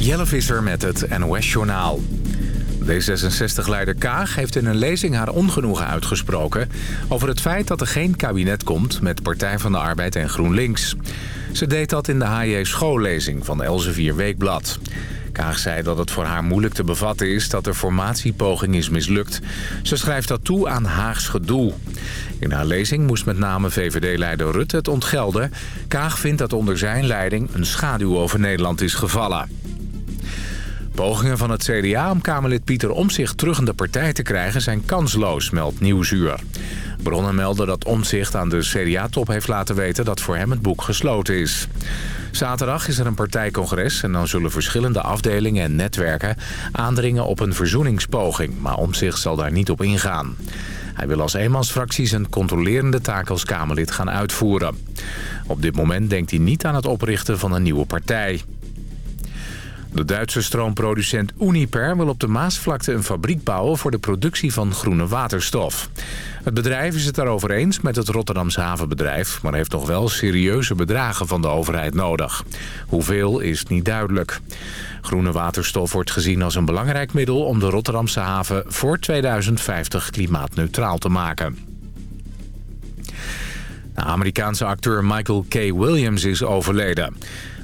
Jelle Visser met het NOS-journaal. D66-leider Kaag heeft in een lezing haar ongenoegen uitgesproken... over het feit dat er geen kabinet komt met Partij van de Arbeid en GroenLinks. Ze deed dat in de HJ schoollezing van Elsevier Weekblad. Kaag zei dat het voor haar moeilijk te bevatten is dat de formatiepoging is mislukt. Ze schrijft dat toe aan Haags gedoe. In haar lezing moest met name VVD-leider Rutte het ontgelden. Kaag vindt dat onder zijn leiding een schaduw over Nederland is gevallen. Pogingen van het CDA om Kamerlid Pieter Omzicht terug in de partij te krijgen zijn kansloos, meldt Nieuwsuur. Bronnen melden dat Omzicht aan de CDA-top heeft laten weten dat voor hem het boek gesloten is. Zaterdag is er een partijcongres en dan zullen verschillende afdelingen en netwerken aandringen op een verzoeningspoging, maar Omzicht zal daar niet op ingaan. Hij wil als eenmansfractie zijn controlerende taak als Kamerlid gaan uitvoeren. Op dit moment denkt hij niet aan het oprichten van een nieuwe partij. De Duitse stroomproducent Uniper wil op de Maasvlakte een fabriek bouwen voor de productie van groene waterstof. Het bedrijf is het daarover eens met het Rotterdamse havenbedrijf, maar heeft nog wel serieuze bedragen van de overheid nodig. Hoeveel is niet duidelijk. Groene waterstof wordt gezien als een belangrijk middel om de Rotterdamse haven voor 2050 klimaatneutraal te maken. De Amerikaanse acteur Michael K. Williams is overleden.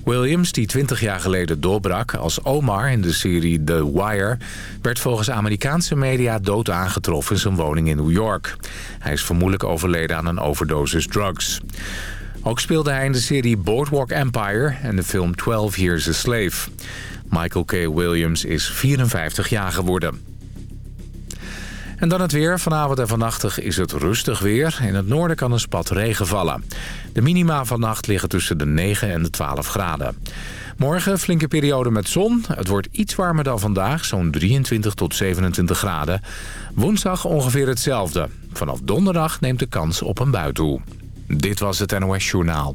Williams, die 20 jaar geleden doorbrak als Omar in de serie The Wire... werd volgens Amerikaanse media dood aangetroffen in zijn woning in New York. Hij is vermoedelijk overleden aan een overdosis drugs. Ook speelde hij in de serie Boardwalk Empire en de film 12 Years a Slave. Michael K. Williams is 54 jaar geworden. En dan het weer. Vanavond en vannacht is het rustig weer. In het noorden kan een spat regen vallen. De minima vannacht liggen tussen de 9 en de 12 graden. Morgen flinke periode met zon. Het wordt iets warmer dan vandaag, zo'n 23 tot 27 graden. Woensdag ongeveer hetzelfde. Vanaf donderdag neemt de kans op een bui toe. Dit was het NOS Journaal.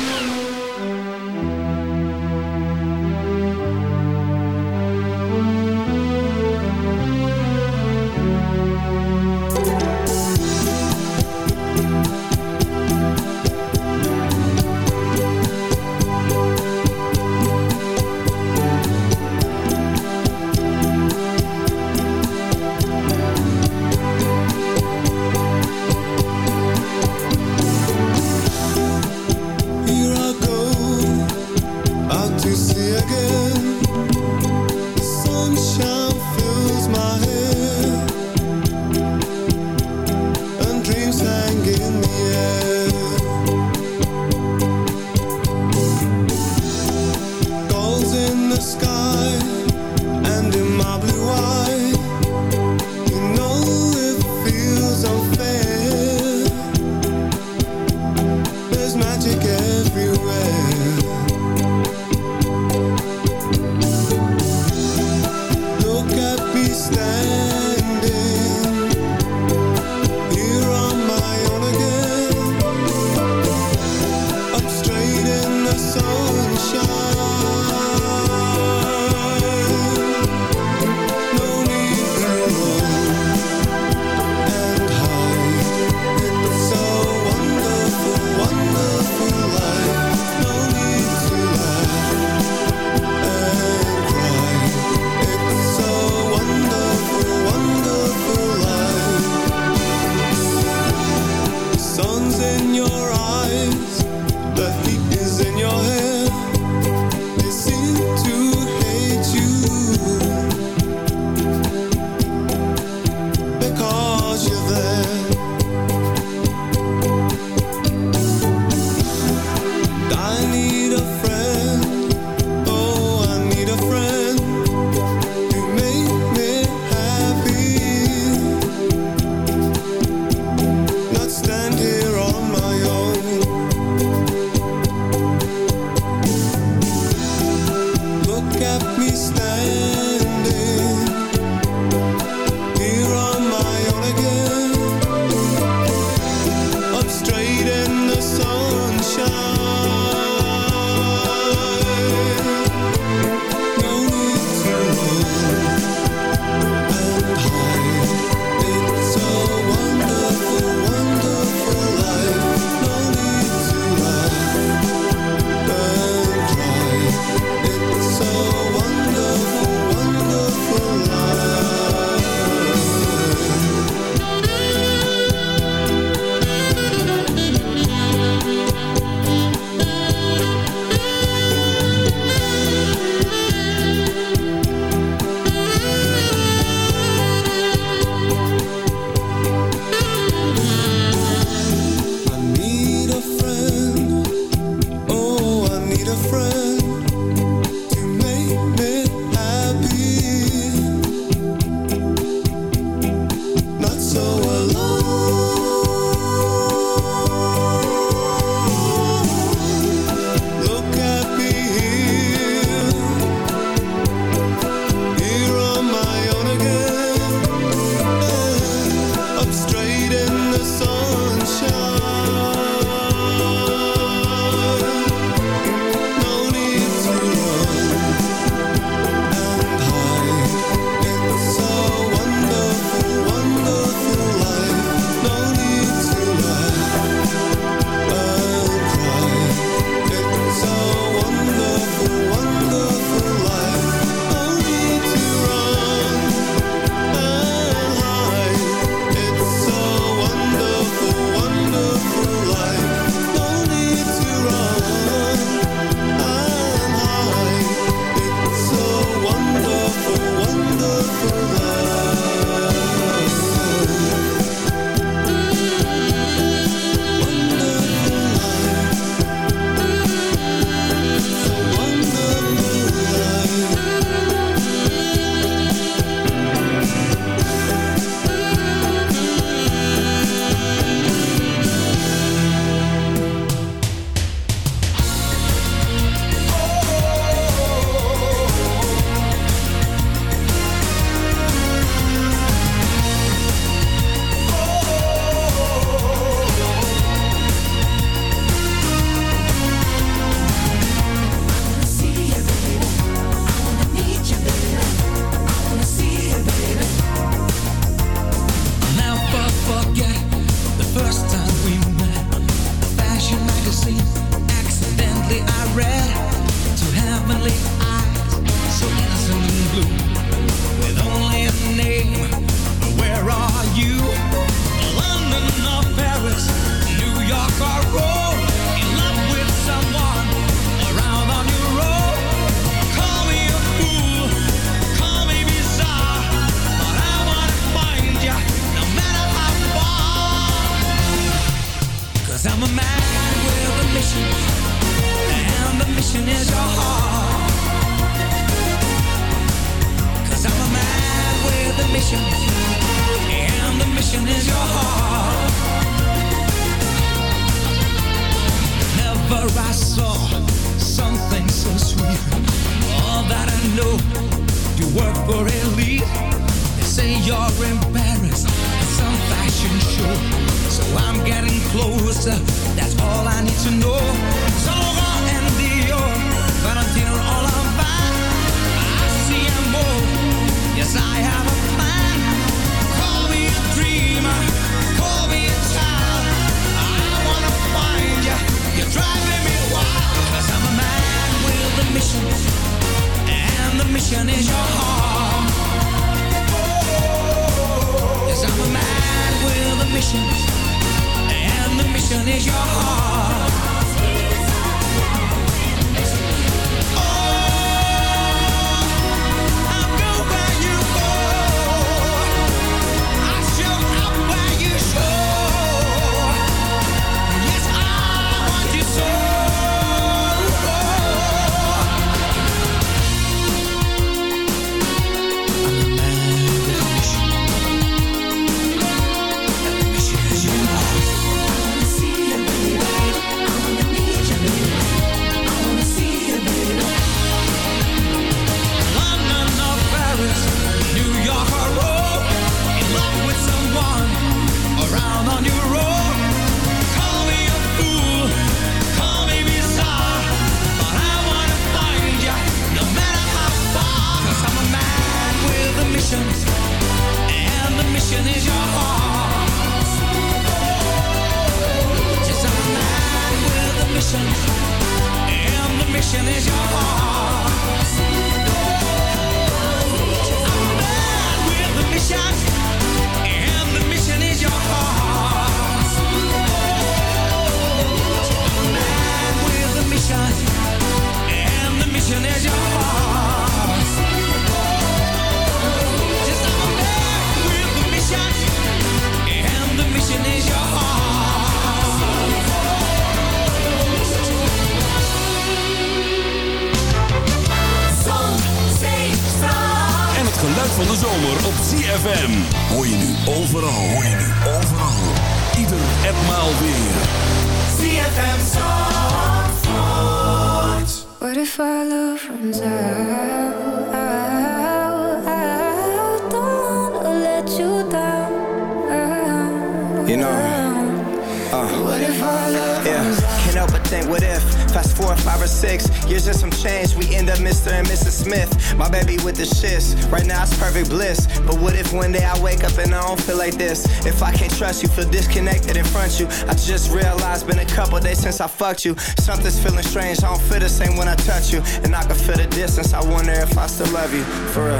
My baby with the shits, right now it's perfect bliss. But what if one day I wake up and I don't feel like this? If I can't trust you, feel disconnected in front you. I just realized been a couple days since I fucked you. Something's feeling strange, I don't feel the same when I touch you. And I can feel the distance, I wonder if I still love you. For real,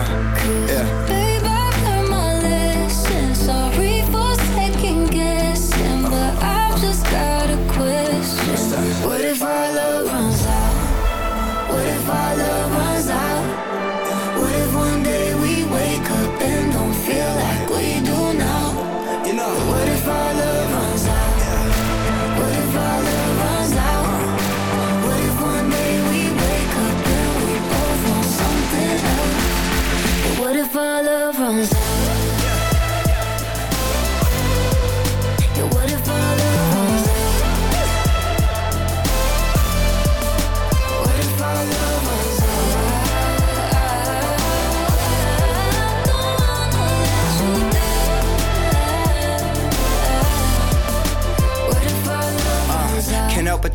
yeah. I learned my guessing, but I've just got a question. What if our love runs out? What if our love runs out?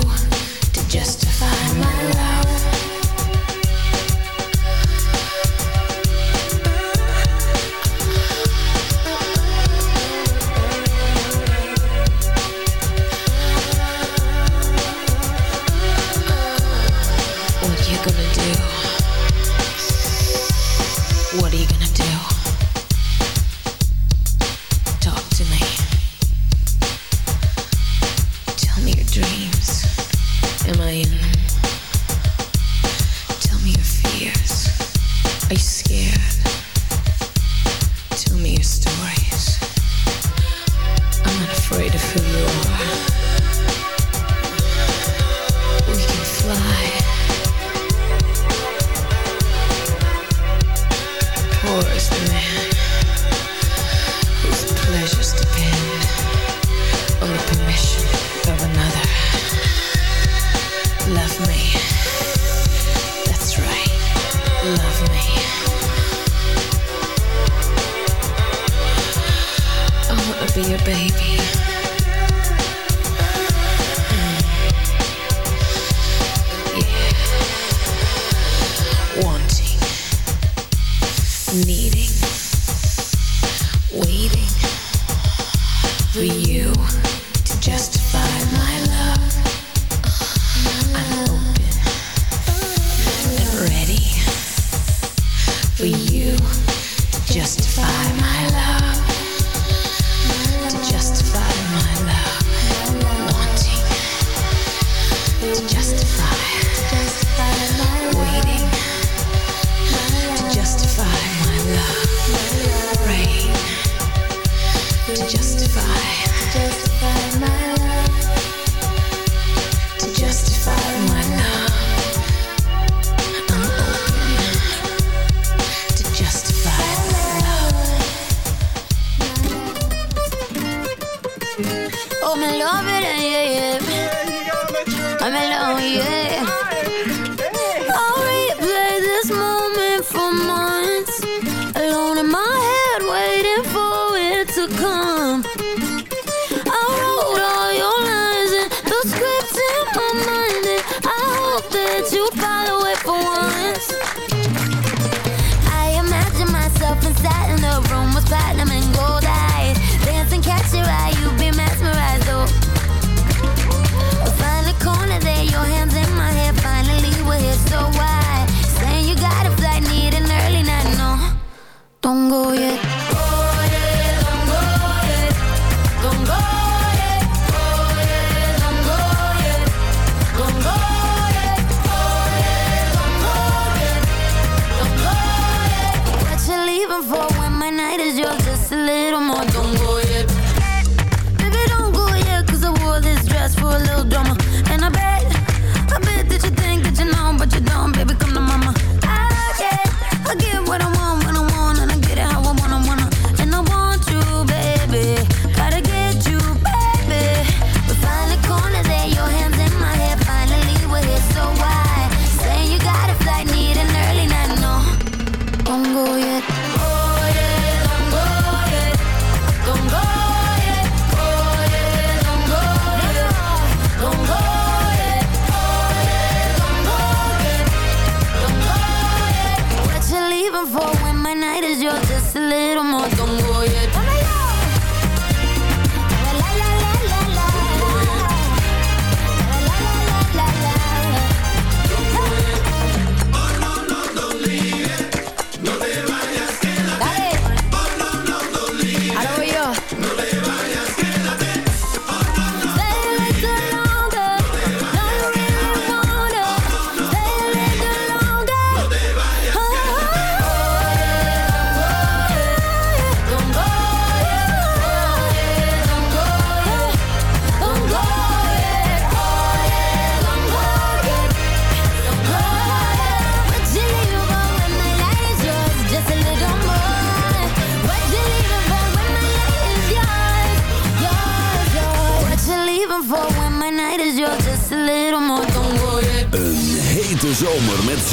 to justify my love. is your time.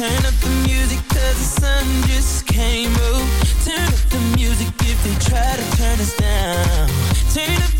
Turn up the music cause the sun just came up. Turn up the music if they try to turn us down. Turn up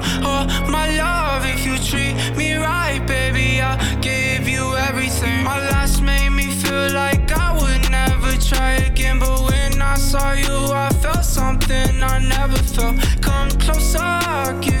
never felt. Come closer, I'll give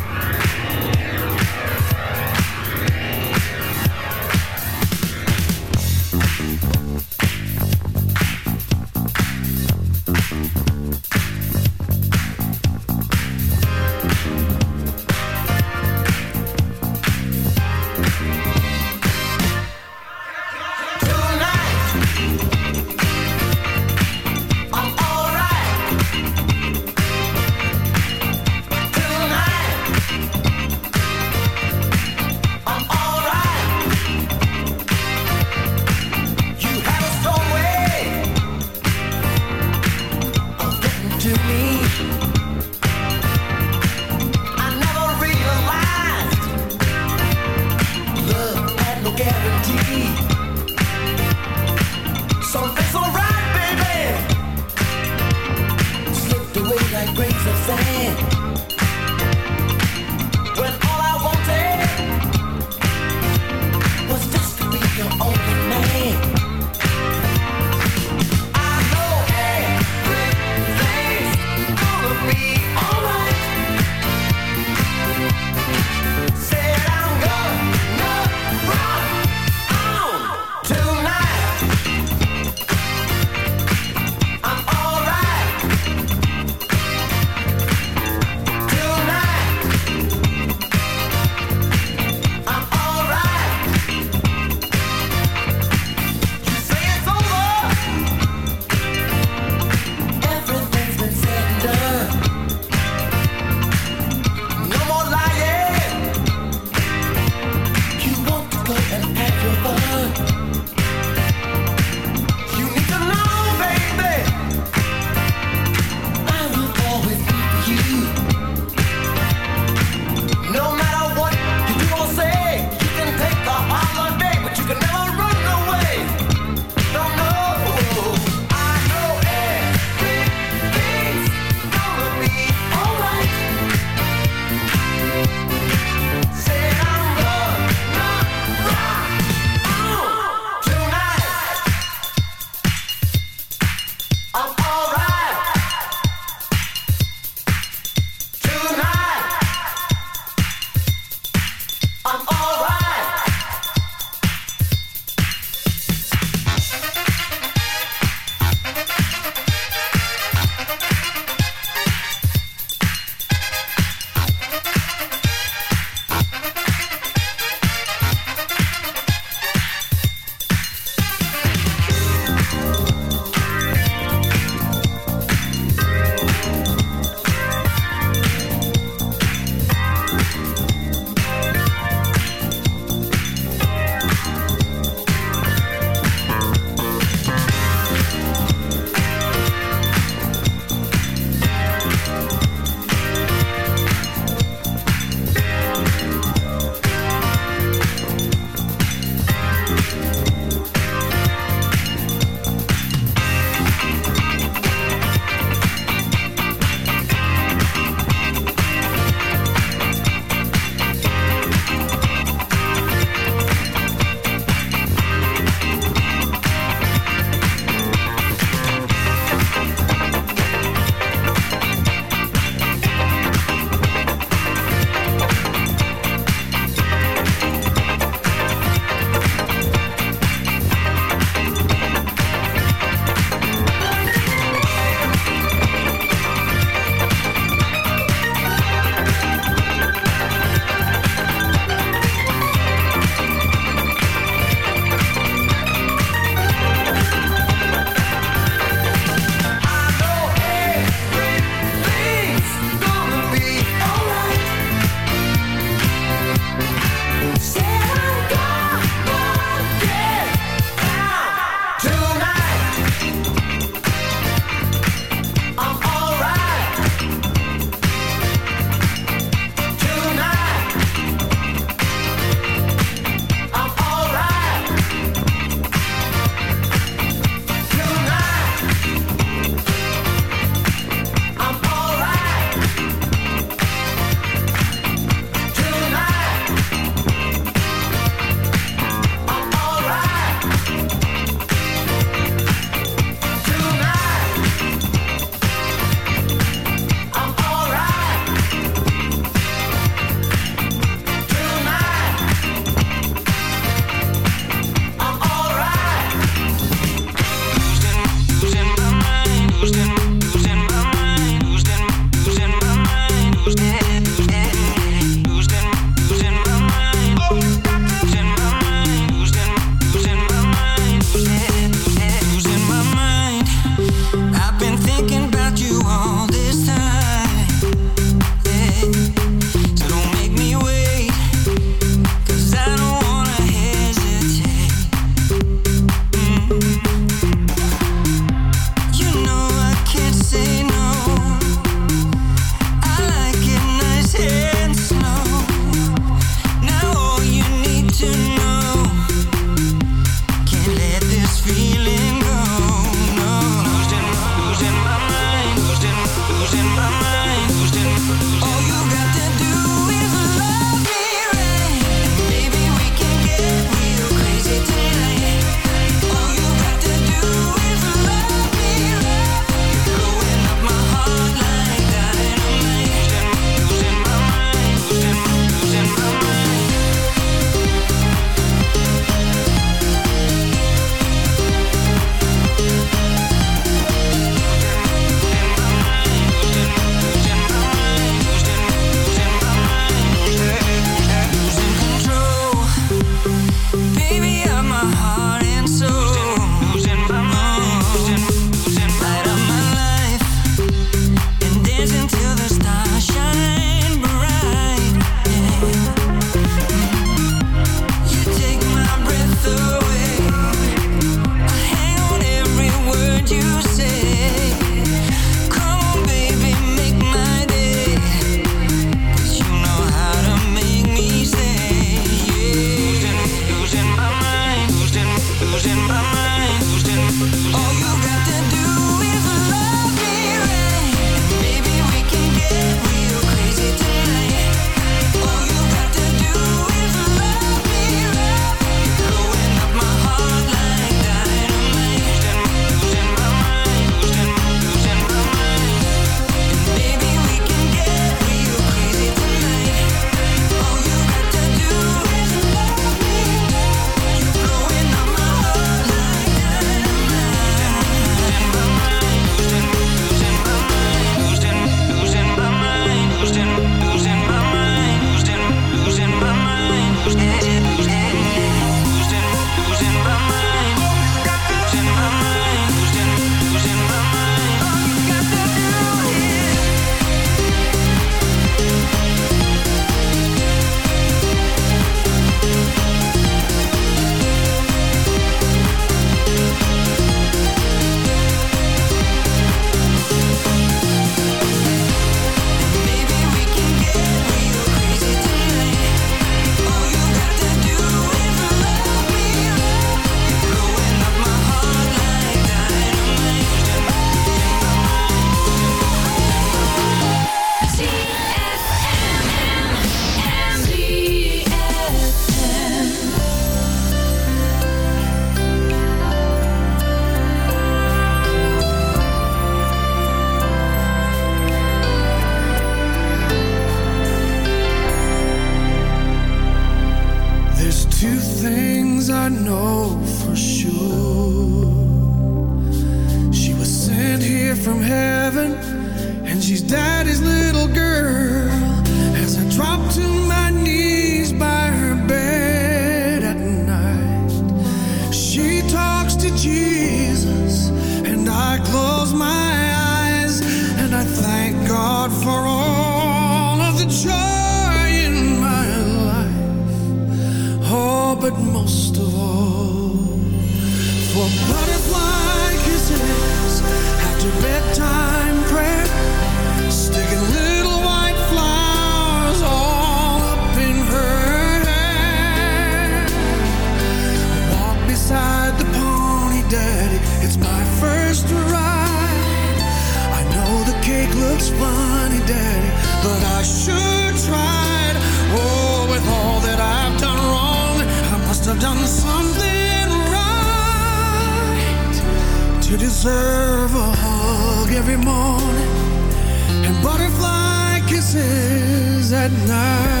at night.